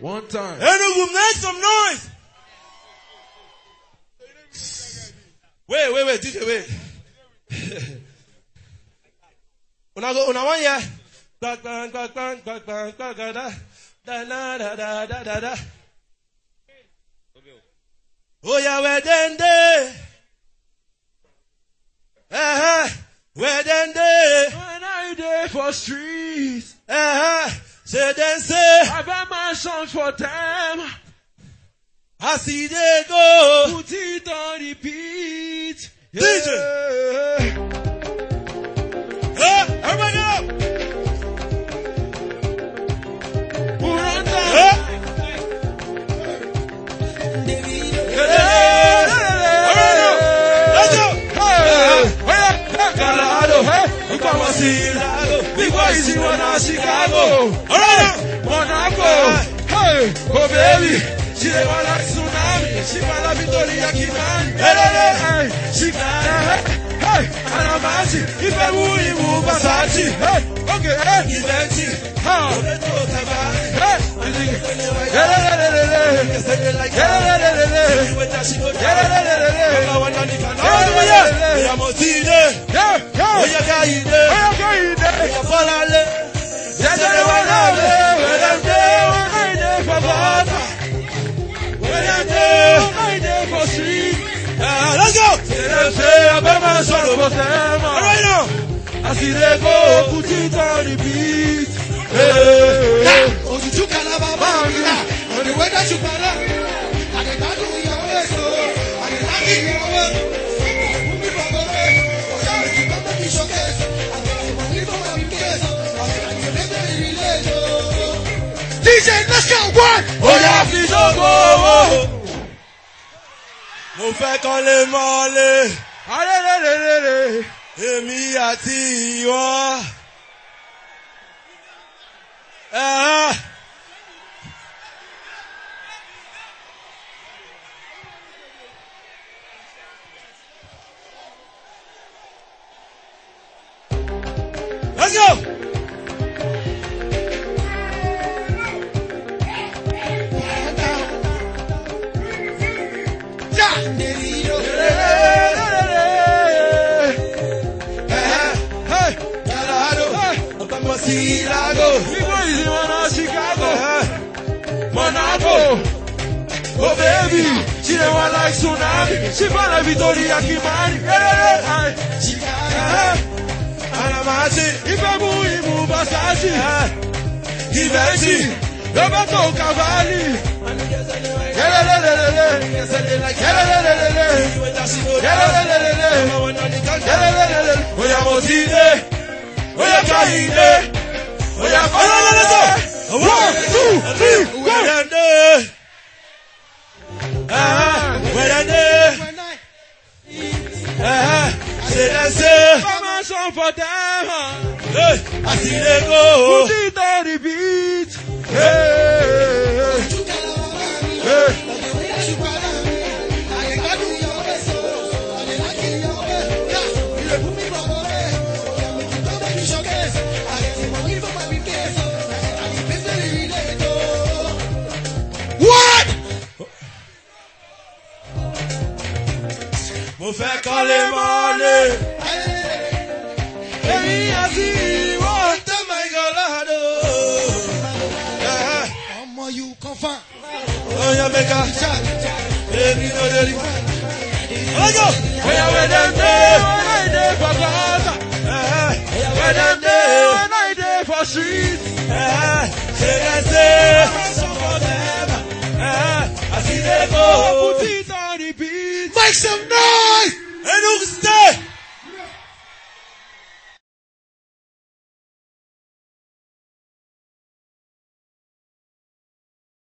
One time. Enugu, make some noise. Wait, wait, wait, DJ, wait. Una go, una one here. Bang, bang, bang, bang, bang, bang, bang, bang, da, da, da, da, da, da, da, da. Oh yeah, where then they? Uh-huh. Where then they? When I there for streets, Uh-huh. Say then say, I sought for them. I see did go, put it on repeat. Yeah. DJ. Hey, everybody up. Buranda. Hey. Colorado, hey, we come and see Chicago. Big boys, you wanna Chicago. All right. Monaco, hey, Kobeli. She never tsunami. She my love Victoria Kimani. Hey, she got eh, Hey, eh, eh! Anamasi. If I would, you move Versace. Hey, okay, hey, you let it. How? Hey, I ah! think. máa sọ̀rọ̀ bó ṣe é mọ̀. ọ̀rọ̀ yìí náà. àṣìlẹ̀ kó òkú títà repeat. òtútù kalaba bá ń rí rà òdìwé dáṣù padà. àdìgbàdùn ìyàwó èso àdìgbàdùn ìyàwó èso. DJ Nascar One. Oya fi ṣògo owó. Mo fẹ́ kọ́lé mọ́lé. Èmi àti ìwọ. Let's go. Chicago. We crazy, man, out Chicago. huh? Monaco. Oh baby, she want like tsunami. She follow Victoria Kimani. Hey, hey, Chicago. Anamasi, ife mu imu basasi. Diversi, Roberto Cavalli. Oya mo ti de, oya ka. I see they go. Who did they repeat? Hey. I'm a mọ́lé. èmi àti tẹ́ máa yọ lọ́dọ̀. ọmọ yìí kan fà. ọyàn mẹ́ka èmi ló dé rí. ọlọ́jọ́ ọyàn wẹ̀dẹ̀ndẹ̀ ọláìdè gbàgbà ọ̀tà ọyàn wẹ̀dẹ̀ndẹ̀ ọláìdè fọ̀ sí. Make some noise!